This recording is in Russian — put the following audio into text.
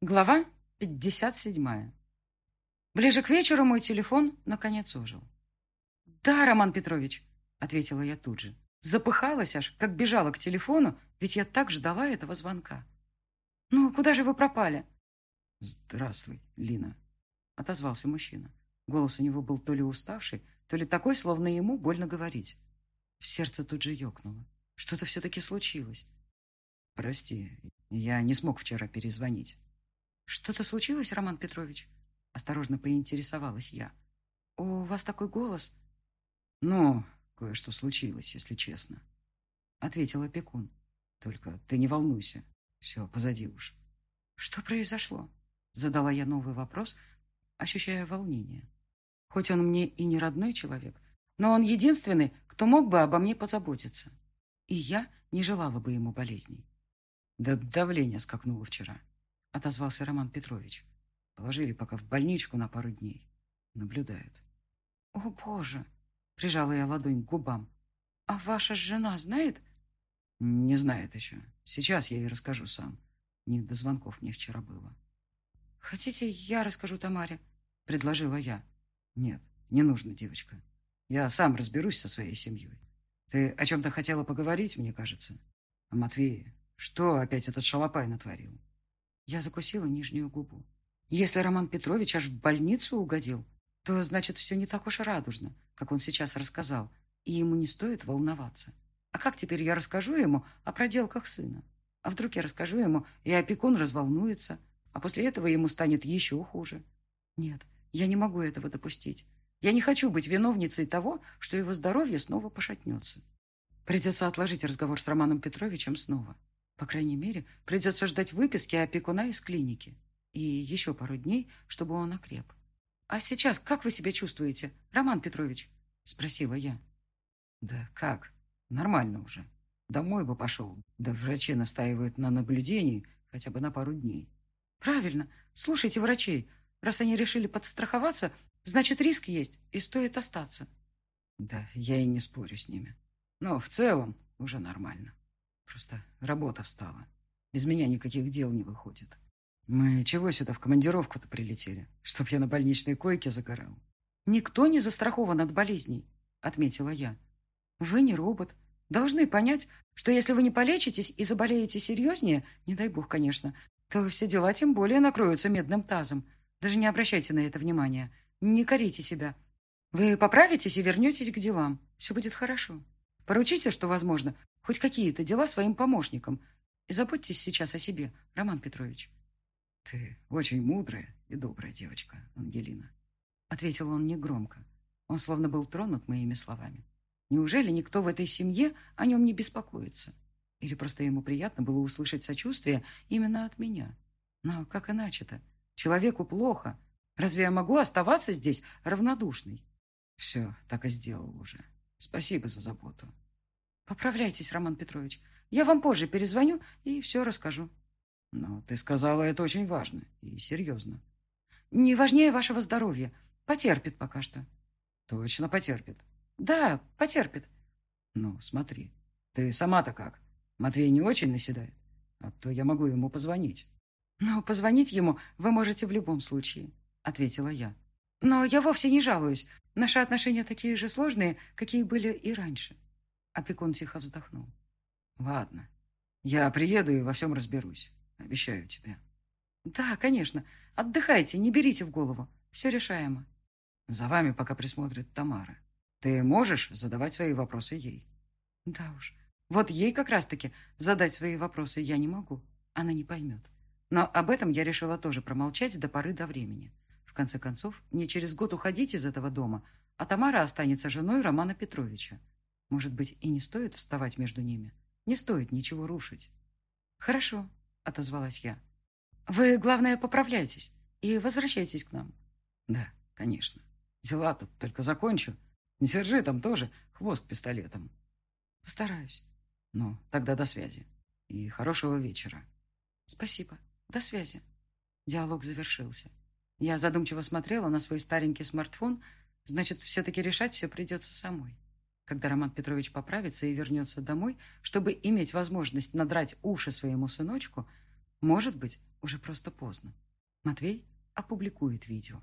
Глава 57. Ближе к вечеру мой телефон наконец ожил. «Да, Роман Петрович», — ответила я тут же. Запыхалась аж, как бежала к телефону, ведь я так ждала этого звонка. «Ну, куда же вы пропали?» «Здравствуй, Лина», — отозвался мужчина. Голос у него был то ли уставший, то ли такой, словно ему больно говорить. Сердце тут же ёкнуло. Что-то все-таки случилось. «Прости, я не смог вчера перезвонить». «Что-то случилось, Роман Петрович?» Осторожно поинтересовалась я. «У вас такой голос?» «Ну, кое-что случилось, если честно», — ответил опекун. «Только ты не волнуйся, все позади уж». «Что произошло?» — задала я новый вопрос, ощущая волнение. Хоть он мне и не родной человек, но он единственный, кто мог бы обо мне позаботиться. И я не желала бы ему болезней. «Да давление скакнуло вчера», — отозвался Роман Петрович. Положили пока в больничку на пару дней. Наблюдают. «О, Боже!» — прижала я ладонь к губам. «А ваша жена знает?» «Не знает еще. Сейчас я ей расскажу сам. Не до звонков мне вчера было». «Хотите, я расскажу Тамаре?» — предложила я. «Нет, не нужно, девочка. Я сам разберусь со своей семьей. Ты о чем-то хотела поговорить, мне кажется? О Матвее? Что опять этот шалопай натворил?» Я закусила нижнюю губу. Если Роман Петрович аж в больницу угодил, то значит все не так уж радужно, как он сейчас рассказал, и ему не стоит волноваться. А как теперь я расскажу ему о проделках сына? А вдруг я расскажу ему, и опекун разволнуется, а после этого ему станет еще хуже? Нет, я не могу этого допустить. Я не хочу быть виновницей того, что его здоровье снова пошатнется. Придется отложить разговор с Романом Петровичем снова. По крайней мере, придется ждать выписки опекуна из клиники и еще пару дней, чтобы он окреп. «А сейчас как вы себя чувствуете, Роман Петрович?» – спросила я. «Да как? Нормально уже. Домой бы пошел. Да врачи настаивают на наблюдении хотя бы на пару дней». «Правильно. Слушайте врачей. Раз они решили подстраховаться, значит, риск есть, и стоит остаться». «Да, я и не спорю с ними. Но в целом уже нормально. Просто работа встала. Без меня никаких дел не выходит». Мы чего сюда в командировку-то прилетели? Чтоб я на больничной койке загорал. Никто не застрахован от болезней, отметила я. Вы не робот. Должны понять, что если вы не полечитесь и заболеете серьезнее, не дай бог, конечно, то все дела тем более накроются медным тазом. Даже не обращайте на это внимания. Не корите себя. Вы поправитесь и вернетесь к делам. Все будет хорошо. Поручите, что возможно, хоть какие-то дела своим помощникам. И заботьтесь сейчас о себе, Роман Петрович. «Ты очень мудрая и добрая девочка, Ангелина», — ответил он негромко. Он словно был тронут моими словами. Неужели никто в этой семье о нем не беспокоится? Или просто ему приятно было услышать сочувствие именно от меня? Но как иначе-то? Человеку плохо. Разве я могу оставаться здесь равнодушной? Все, так и сделал уже. Спасибо за заботу. Поправляйтесь, Роман Петрович. Я вам позже перезвоню и все расскажу. Но ты сказала, это очень важно и серьезно. Не важнее вашего здоровья. Потерпит пока что. Точно потерпит. Да, потерпит. Ну, смотри, ты сама-то как? Матвей не очень наседает? А то я могу ему позвонить. Ну, позвонить ему вы можете в любом случае, ответила я. Но я вовсе не жалуюсь. Наши отношения такие же сложные, какие были и раньше. Опекун тихо вздохнул. Ладно, я приеду и во всем разберусь. Обещаю тебе. Да, конечно. Отдыхайте, не берите в голову. Все решаемо. За вами пока присмотрит Тамара. Ты можешь задавать свои вопросы ей? Да уж. Вот ей как раз-таки задать свои вопросы я не могу. Она не поймет. Но об этом я решила тоже промолчать до поры до времени. Конце концов, мне через год уходить из этого дома, а Тамара останется женой Романа Петровича. Может быть, и не стоит вставать между ними. Не стоит ничего рушить. Хорошо, отозвалась я. «Вы, главное, поправляйтесь и возвращайтесь к нам». «Да, конечно. Дела тут только закончу. Не держи там тоже хвост пистолетом». «Постараюсь». «Ну, тогда до связи. И хорошего вечера». «Спасибо. До связи». Диалог завершился. Я задумчиво смотрела на свой старенький смартфон. Значит, все-таки решать все придется самой. Когда Роман Петрович поправится и вернется домой, чтобы иметь возможность надрать уши своему сыночку, Может быть, уже просто поздно. Матвей опубликует видео.